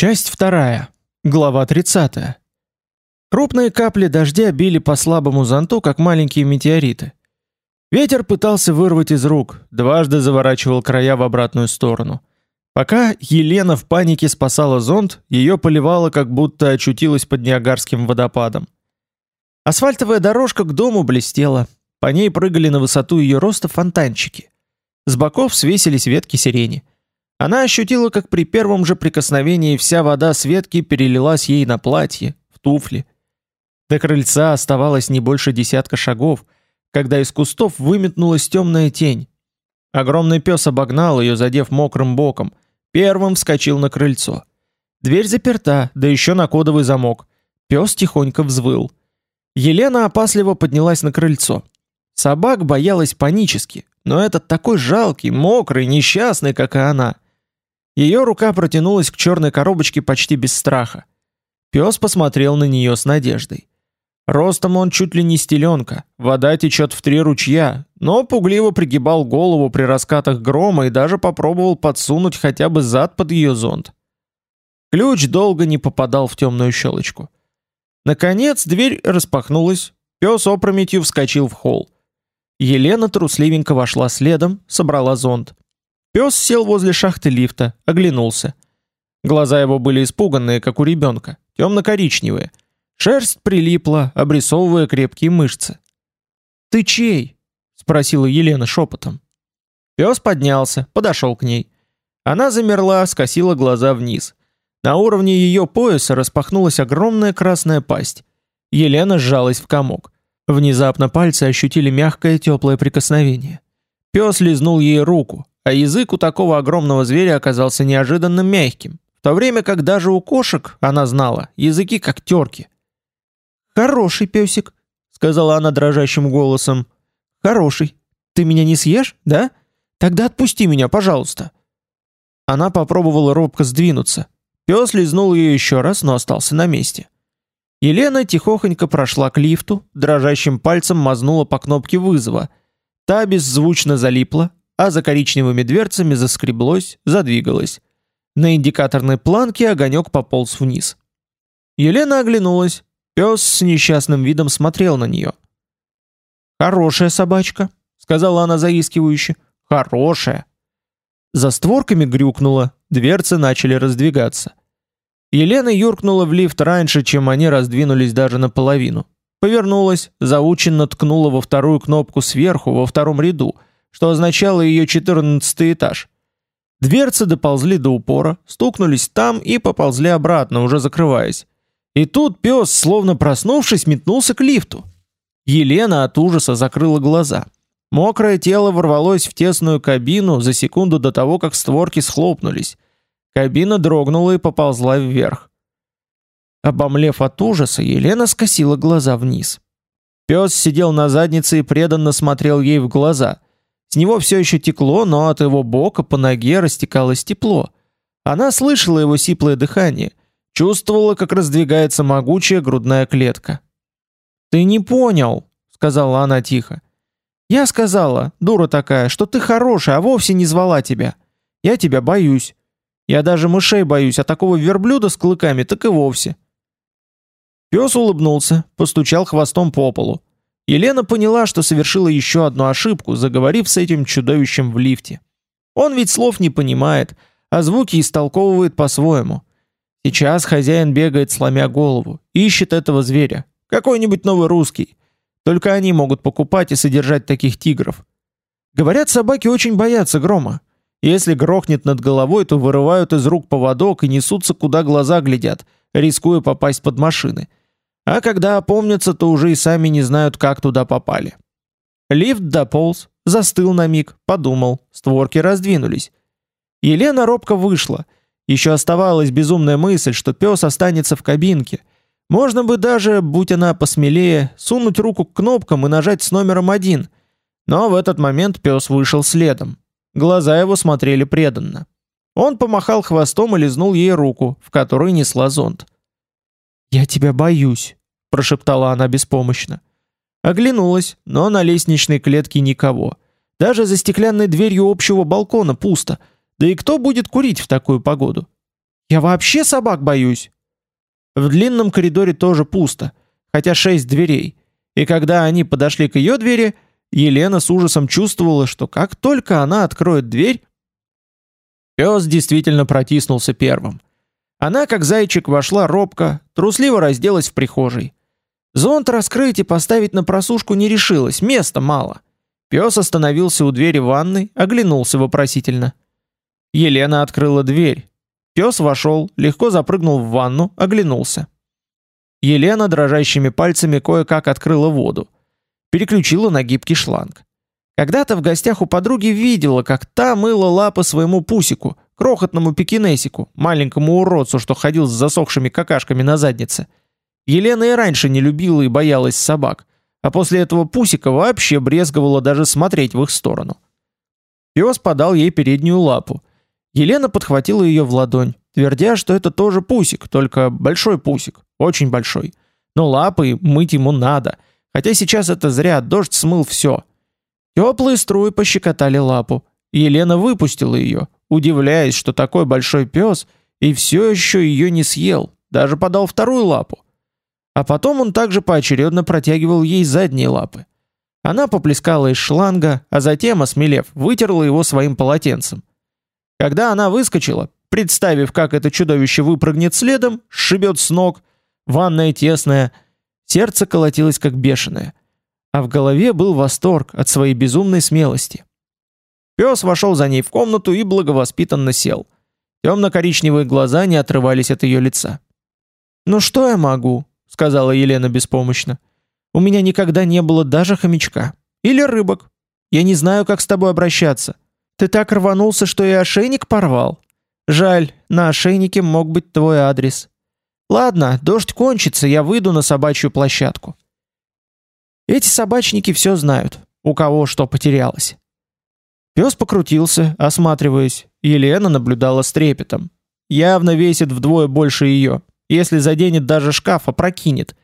Часть вторая. Глава 30. Крупные капли дождя били по слабому зонту, как маленькие метеориты. Ветер пытался вырвать из рук, дважды заворачивал края в обратную сторону. Пока Елена в панике спасала зонт, ее поливало, как будто очутилась под Ниагарским водопадом. Асфальтовая дорожка к дому блестела, по ней прыгали на высоту ее роста фонтанчики. С боков свесились ветки сирени. Она ощутила, как при первом же прикосновении вся вода с ветки перелилась ей на платье, в туфли. До крыльца оставалось не больше десятка шагов, когда из кустов выметнулась темная тень. Огромный пес обогнал ее, задев мокрым боком, первым вскочил на крыльцо. Дверь заперта, да еще на кодовый замок. Пес тихонько взвыл. Елена опасливо поднялась на крыльцо. Собак боялась панически, но этот такой жалкий, мокрый, несчастный, как и она — ее рука протянулась к черной коробочке почти без страха. Пес посмотрел на нее с надеждой. Ростом он чуть ли не стеленка, вода течет в три ручья, но пугливо пригибал голову при раскатах грома и даже попробовал подсунуть хотя бы зад под ее зонт. Ключ долго не попадал в темную щелочку. Наконец дверь распахнулась, пес опрометью вскочил в холл. Елена трусливенько вошла следом, собрала зонт. Пес сел возле шахты лифта, оглянулся. Глаза его были испуганные, как у ребенка, темно-коричневые. Шерсть прилипла, обрисовывая крепкие мышцы. «Ты чей?» — спросила Елена шепотом. Пес поднялся, подошел к ней. Она замерла, скосила глаза вниз. На уровне ее пояса распахнулась огромная красная пасть. Елена сжалась в комок. Внезапно пальцы ощутили мягкое теплое прикосновение. Пес лизнул ей руку, а язык у такого огромного зверя оказался неожиданно мягким, в то время как даже у кошек, она знала, языки как терки. «Хороший песик», — сказала она дрожащим голосом. «Хороший. Ты меня не съешь, да? Тогда отпусти меня, пожалуйста». Она попробовала робко сдвинуться. Пес лизнул ее еще раз, но остался на месте. Елена тихохонько прошла к лифту, дрожащим пальцем мазнула по кнопке вызова. Та беззвучно залипла, а за коричневыми дверцами заскреблось, задвигалось. На индикаторной планке огонек пополз вниз. Елена оглянулась. Пес с несчастным видом смотрел на нее. «Хорошая собачка», — сказала она заискивающе. «Хорошая». За створками грюкнуло, дверцы начали раздвигаться. Елена юркнула в лифт раньше, чем они раздвинулись даже наполовину. Повернулась, заученно ткнула во вторую кнопку сверху, во втором ряду — что означало ее четырнадцатый этаж. Дверцы доползли до упора, стукнулись там и поползли обратно, уже закрываясь. И тут пес, словно проснувшись, метнулся к лифту. Елена от ужаса закрыла глаза. Мокрое тело ворвалось в тесную кабину за секунду до того, как створки схлопнулись. Кабина дрогнула и поползла вверх. Обомлев от ужаса, Елена скосила глаза вниз. Пес сидел на заднице и преданно смотрел ей в глаза. С него все еще текло, но от его бока по ноге растекалось тепло. Она слышала его сиплое дыхание, чувствовала, как раздвигается могучая грудная клетка. «Ты не понял», — сказала она тихо. «Я сказала, дура такая, что ты хорошая, а вовсе не звала тебя. Я тебя боюсь. Я даже мышей боюсь, а такого верблюда с клыками так и вовсе». Пес улыбнулся, постучал хвостом по полу. Елена поняла, что совершила еще одну ошибку, заговорив с этим чудовищем в лифте. Он ведь слов не понимает, а звуки истолковывает по-своему. Сейчас хозяин бегает, сломя голову, ищет этого зверя. Какой-нибудь новый русский. Только они могут покупать и содержать таких тигров. Говорят, собаки очень боятся грома. Если грохнет над головой, то вырывают из рук поводок и несутся, куда глаза глядят, рискуя попасть под машины. А когда опомнятся, то уже и сами не знают, как туда попали. Лифт дополз, застыл на миг, подумал, створки раздвинулись. Елена робко вышла. Еще оставалась безумная мысль, что пес останется в кабинке. Можно бы даже, будь она посмелее, сунуть руку к кнопкам и нажать с номером один. Но в этот момент пес вышел следом. Глаза его смотрели преданно. Он помахал хвостом и лизнул ей руку, в которой несла зонт. «Я тебя боюсь», прошептала она беспомощно. Оглянулась, но на лестничной клетке никого. Даже за стеклянной дверью общего балкона пусто. Да и кто будет курить в такую погоду? Я вообще собак боюсь. В длинном коридоре тоже пусто, хотя шесть дверей. И когда они подошли к ее двери, Елена с ужасом чувствовала, что как только она откроет дверь, пес действительно протиснулся первым. Она, как зайчик, вошла робко, трусливо разделась в прихожей. Зонт раскрыть и поставить на просушку не решилась, места мало. Пес остановился у двери ванной, оглянулся вопросительно. Елена открыла дверь. Пес вошел, легко запрыгнул в ванну, оглянулся. Елена дрожащими пальцами кое-как открыла воду. Переключила на гибкий шланг. Когда-то в гостях у подруги видела, как та мыла лапы своему пусику, крохотному пекинесику, маленькому уродцу, что ходил с засохшими какашками на заднице. Елена и раньше не любила и боялась собак, а после этого пусика вообще брезговала даже смотреть в их сторону. Пес подал ей переднюю лапу. Елена подхватила ее в ладонь, твердя, что это тоже пусик, только большой пусик, очень большой. Но лапы мыть ему надо, хотя сейчас это зря, дождь смыл все. Теплые струи пощекотали лапу. Елена выпустила ее, удивляясь, что такой большой пес и все еще ее не съел, даже подал вторую лапу. А потом он также поочередно протягивал ей задние лапы. Она поплескала из шланга, а затем, осмелев, вытерла его своим полотенцем. Когда она выскочила, представив, как это чудовище выпрыгнет следом, сшибет с ног, ванная тесная, сердце колотилось как бешеное, а в голове был восторг от своей безумной смелости. Пес вошел за ней в комнату и благовоспитанно сел. Темно-коричневые глаза не отрывались от ее лица. «Ну что я могу?» — сказала Елена беспомощно. «У меня никогда не было даже хомячка. Или рыбок. Я не знаю, как с тобой обращаться. Ты так рванулся, что и ошейник порвал. Жаль, на ошейнике мог быть твой адрес. Ладно, дождь кончится, я выйду на собачью площадку». Эти собачники все знают, у кого что потерялось. Пес покрутился, осматриваясь. Елена наблюдала с трепетом. Явно весит вдвое больше ее. Если заденет даже шкаф, опрокинет.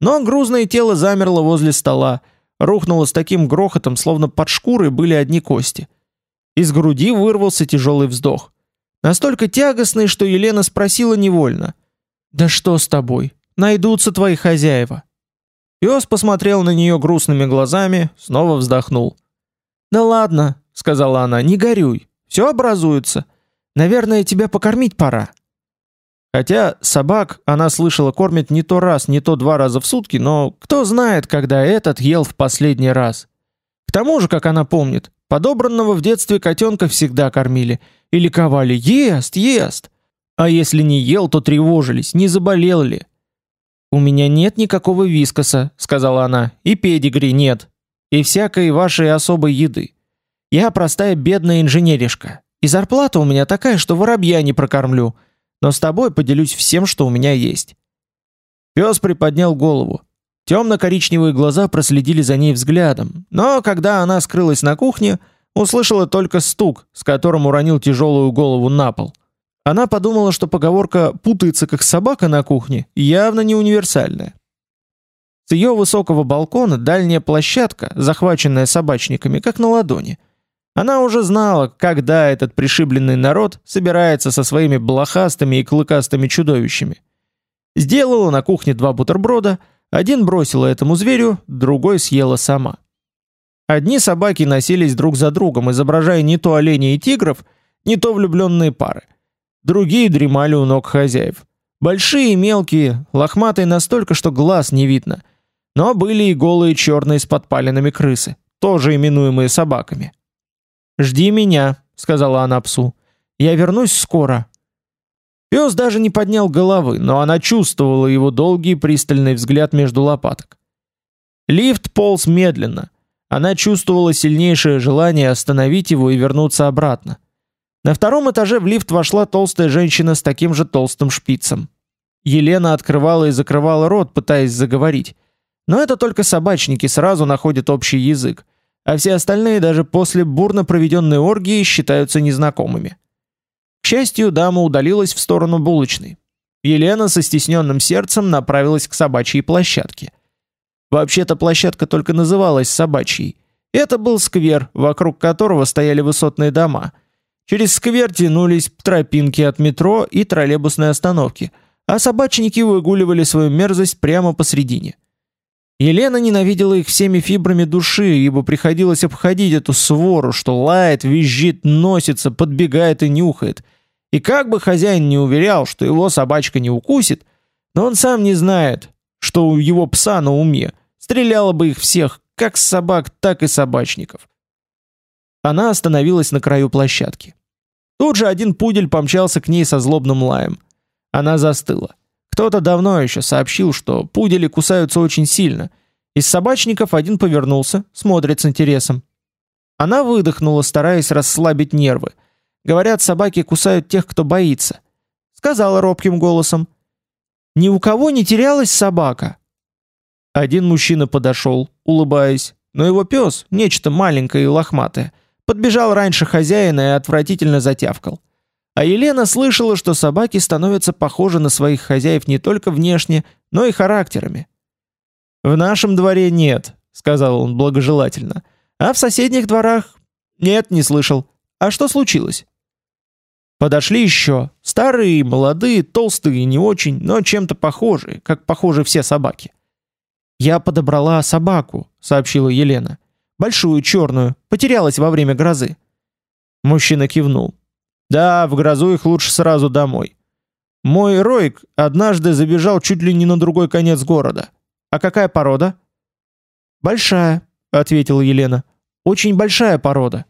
Но грузное тело замерло возле стола, рухнуло с таким грохотом, словно под шкурой были одни кости. Из груди вырвался тяжелый вздох. Настолько тягостный, что Елена спросила невольно. «Да что с тобой? Найдутся твои хозяева». Пес посмотрел на нее грустными глазами, снова вздохнул. «Да ладно, сказала она, не горюй, все образуется. Наверное, тебя покормить пора. Хотя собак она слышала кормят не то раз, не то два раза в сутки, но кто знает, когда этот ел в последний раз. К тому же, как она помнит, подобранного в детстве котенка всегда кормили и ликовали: "Ест, ест". А если не ел, то тревожились, не заболел ли. У меня нет никакого вискоса, сказала она. И педигри нет. И всякой вашей особой еды. Я простая бедная инженеришка, и зарплата у меня такая, что воробья не прокормлю, но с тобой поделюсь всем, что у меня есть. Пес приподнял голову. Темно-коричневые глаза проследили за ней взглядом, но когда она скрылась на кухне, услышала только стук, с которым уронил тяжелую голову на пол. Она подумала, что поговорка «путается как собака на кухне» явно не универсальная. С ее высокого балкона дальняя площадка, захваченная собачниками, как на ладони. Она уже знала, когда этот пришибленный народ собирается со своими блохастыми и клыкастыми чудовищами. Сделала на кухне два бутерброда, один бросила этому зверю, другой съела сама. Одни собаки носились друг за другом, изображая не то оленей и тигров, не то влюбленные пары. Другие дремали у ног хозяев. Большие и мелкие, лохматые настолько, что глаз не видно. Но были и голые черные с подпаленными крысы, тоже именуемые собаками. «Жди меня», — сказала она псу. «Я вернусь скоро». Пес даже не поднял головы, но она чувствовала его долгий пристальный взгляд между лопаток. Лифт полз медленно. Она чувствовала сильнейшее желание остановить его и вернуться обратно. На втором этаже в лифт вошла толстая женщина с таким же толстым шпицем. Елена открывала и закрывала рот, пытаясь заговорить. Но это только собачники сразу находят общий язык а все остальные даже после бурно проведенной оргии считаются незнакомыми. К счастью, дама удалилась в сторону булочной. Елена со стесненным сердцем направилась к собачьей площадке. Вообще-то площадка только называлась собачьей. Это был сквер, вокруг которого стояли высотные дома. Через сквер тянулись тропинки от метро и троллейбусной остановки, а собачники выгуливали свою мерзость прямо посредине. Елена ненавидела их всеми фибрами души, ибо приходилось обходить эту свору, что лает, визжит, носится, подбегает и нюхает. И как бы хозяин не уверял, что его собачка не укусит, но он сам не знает, что у его пса на уме, стреляла бы их всех, как собак, так и собачников. Она остановилась на краю площадки. Тут же один пудель помчался к ней со злобным лаем. Она застыла. Кто-то давно еще сообщил, что пудели кусаются очень сильно. Из собачников один повернулся, смотрит с интересом. Она выдохнула, стараясь расслабить нервы. Говорят, собаки кусают тех, кто боится. Сказала робким голосом: "Ни у кого не терялась собака". Один мужчина подошел, улыбаясь, но его пес, нечто маленькое и лохматое, подбежал раньше хозяина и отвратительно затявкал. А Елена слышала, что собаки становятся похожи на своих хозяев не только внешне, но и характерами. В нашем дворе нет, сказал он благожелательно. А в соседних дворах нет, не слышал. А что случилось? Подошли еще. Старые, молодые, толстые, не очень, но чем-то похожие, как похожи все собаки. Я подобрала собаку, сообщила Елена. Большую черную, потерялась во время грозы. Мужчина кивнул. Да, в грозу их лучше сразу домой. Мой Ройк однажды забежал чуть ли не на другой конец города. А какая порода? Большая, ответила Елена. Очень большая порода.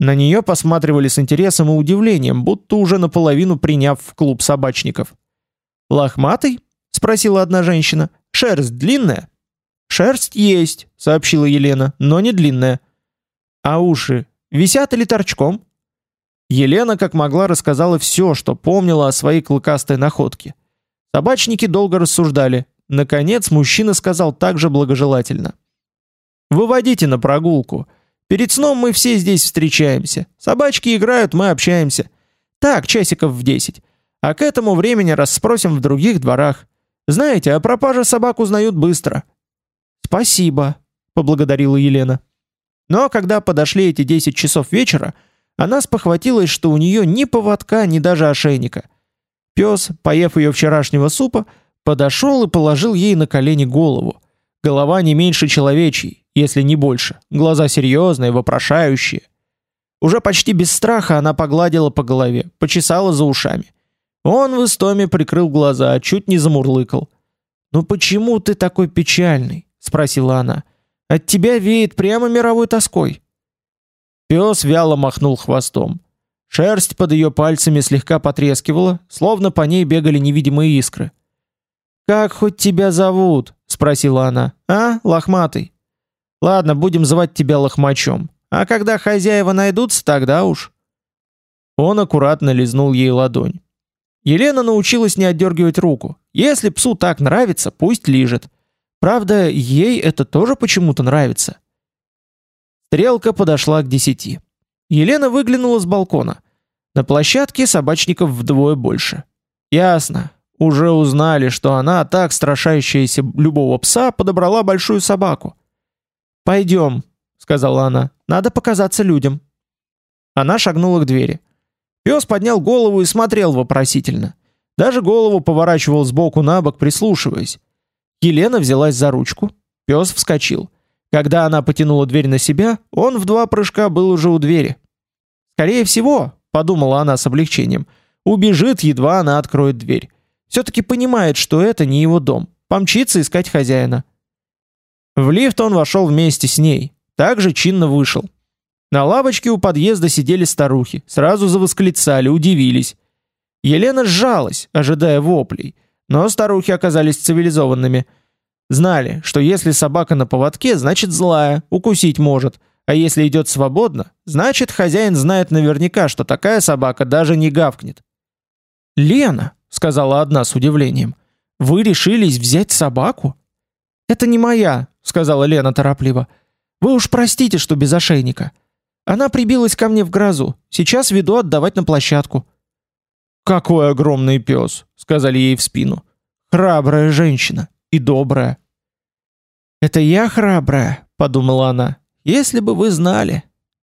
На нее посматривали с интересом и удивлением, будто уже наполовину приняв в клуб собачников. Лохматый? спросила одна женщина. Шерсть длинная? Шерсть есть, сообщила Елена, но не длинная. А уши висят или торчком? Елена, как могла, рассказала все, что помнила о своей клыкастой находке. Собачники долго рассуждали. Наконец, мужчина сказал также благожелательно: "Выводите на прогулку. Перед сном мы все здесь встречаемся. Собачки играют, мы общаемся. Так, часиков в десять. А к этому времени расспросим в других дворах. Знаете, о пропаже собак узнают быстро". "Спасибо", поблагодарила Елена. Но когда подошли эти 10 часов вечера, она спохватилась, что у нее ни поводка, ни даже ошейника. Пес, поев ее вчерашнего супа, подошел и положил ей на колени голову. Голова не меньше человечьей, если не больше. Глаза серьезные, вопрошающие. Уже почти без страха она погладила по голове, почесала за ушами. Он в истоме прикрыл глаза, чуть не замурлыкал. "Ну почему ты такой печальный?" спросила она. "От тебя веет прямо мировой тоской". Пес вяло махнул хвостом. Шерсть под ее пальцами слегка потрескивала, словно по ней бегали невидимые искры. Как хоть тебя зовут? спросила она. А, лохматый. Ладно, будем звать тебя лохмачом. А когда хозяева найдутся, тогда уж. Он аккуратно лизнул ей ладонь. Елена научилась не отдергивать руку. Если псу так нравится, пусть лижет. Правда, ей это тоже почему-то нравится. Стрелка подошла к десяти. Елена выглянула с балкона. На площадке собачников вдвое больше. Ясно. Уже узнали, что она, так страшащаяся любого пса, подобрала большую собаку. «Пойдем», — сказала она, — «надо показаться людям». Она шагнула к двери. Пес поднял голову и смотрел вопросительно. Даже голову поворачивал сбоку на бок, прислушиваясь. Елена взялась за ручку. Пес вскочил. Когда она потянула дверь на себя, он в два прыжка был уже у двери. Скорее всего, подумала она с облегчением, убежит едва она откроет дверь. все таки понимает, что это не его дом. Помчится искать хозяина. В лифт он вошел вместе с ней, также чинно вышел. На лавочке у подъезда сидели старухи, сразу завосклицали, удивились. Елена сжалась, ожидая воплей, но старухи оказались цивилизованными. Знали, что если собака на поводке, значит злая, укусить может, а если идет свободно, значит хозяин знает наверняка, что такая собака даже не гавкнет. "Лена", сказала одна с удивлением. "Вы решились взять собаку?" "Это не моя", сказала Лена торопливо. "Вы уж простите, что без ошейника. Она прибилась ко мне в грозу. Сейчас веду отдавать на площадку". "Какой огромный пес!» — сказали ей в спину. "Храбрая женщина и добрая. Это я храбрая, подумала она. Если бы вы знали.